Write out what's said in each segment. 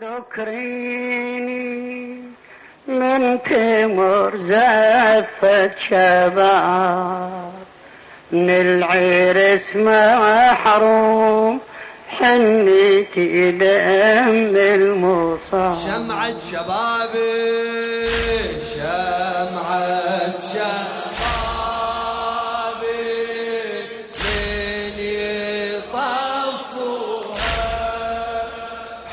ذكريني من تمر زفت شباب من العرس محروم حنيتي دم المصاب. شمعة شبابي شمعة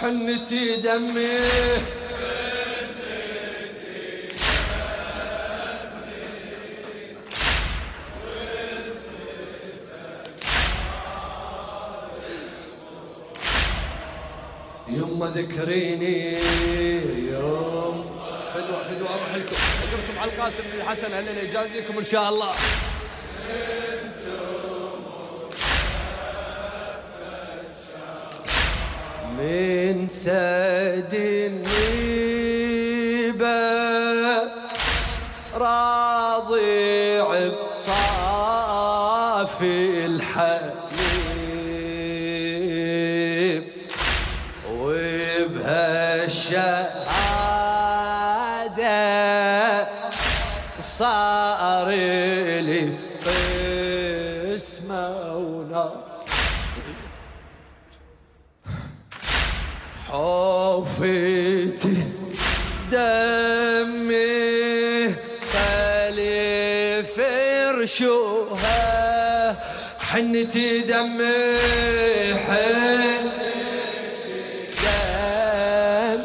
حنتي دمي. يما ذكريني يوم. فدوة فدوة أروح لكم. أجركم على القاسم الحسن هلا يجازيكم إن شاء الله. من سد النيبة راضي بصافي الحليب وبهالشهادة حوفتي دمي خلي فرشوها حنتي دمي حن دم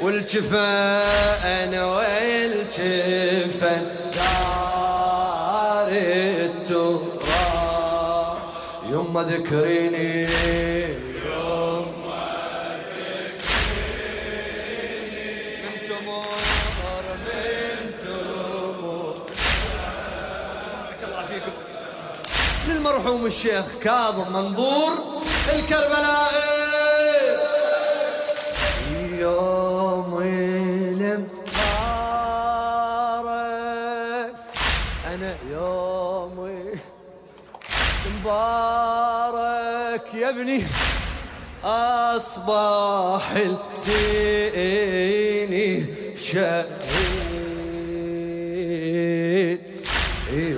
والجفان والجفان دار التراب. يما ذكريني للمرحوم الشيخ كاظم منظور الكربلائي. يوم المبارك. أنا يوم مبارك يا ابني. أصبح الدين شهيد.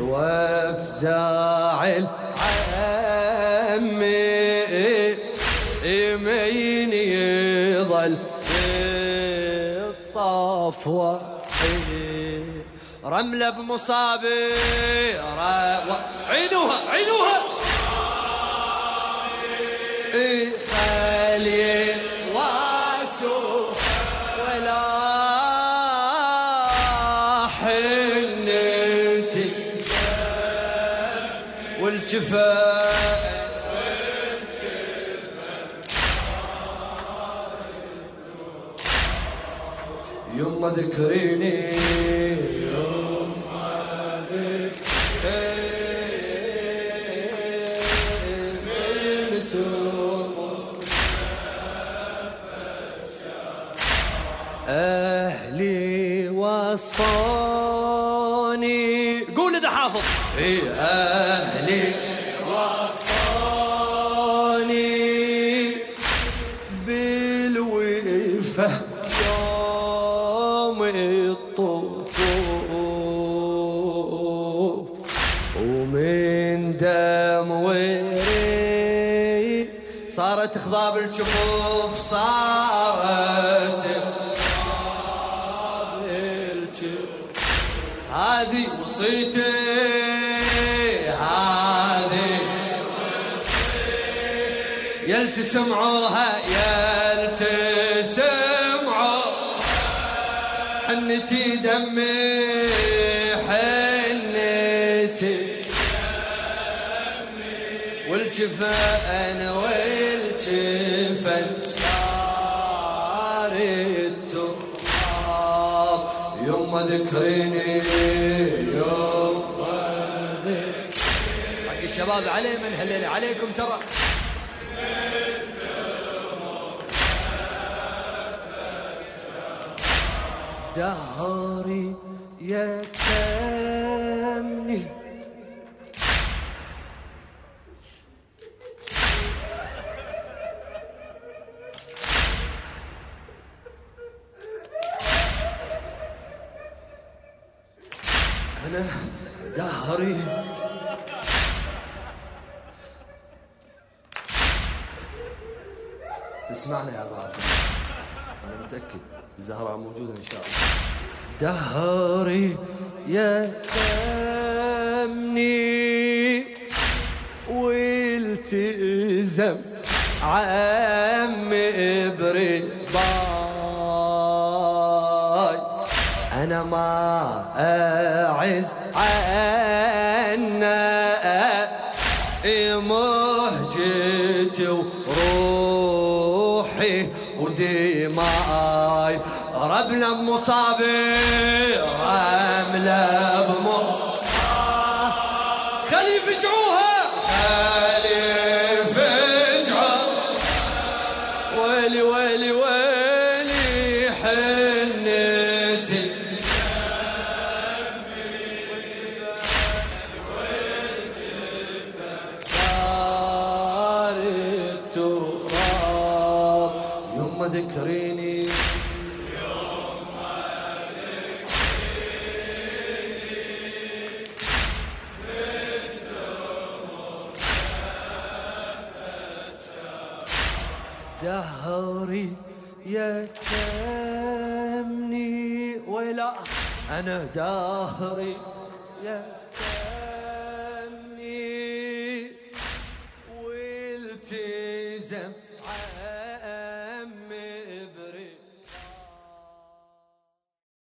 وافزع العمي مين يظل الطاف وحيد رملة بمصابي عينوها عينوها. خلي والجفاء يما ذكريني. أهلي وصاني قول إذا حافظ إيه أهلي وصاني بالوفة يوم الطفوف. ومن دم وري صارت خضاب الجفوف صارت هذه وصيتي هذه يلتسمعوها يلتسمعوا حنتي دمي حنتي والجفان والجفن يما ذكريني حق الشباب علي من هليلة عليكم ترى. دهري يتمني دهري تسمعنا يا بعض؟ أنا متأكد الزهراء موجودة إن شاء الله. دهري يتمني والتزم عم ابرد باي أنا ما أعز عنا مهجتي وروحي ودماي ربنا بمصابي رملة بمصابي خلي يفجعوها. خلي يفجعوها ويلي ويلي ويلي ذكريني. دهري يتمني ولا أنا دهري يتمني والتزم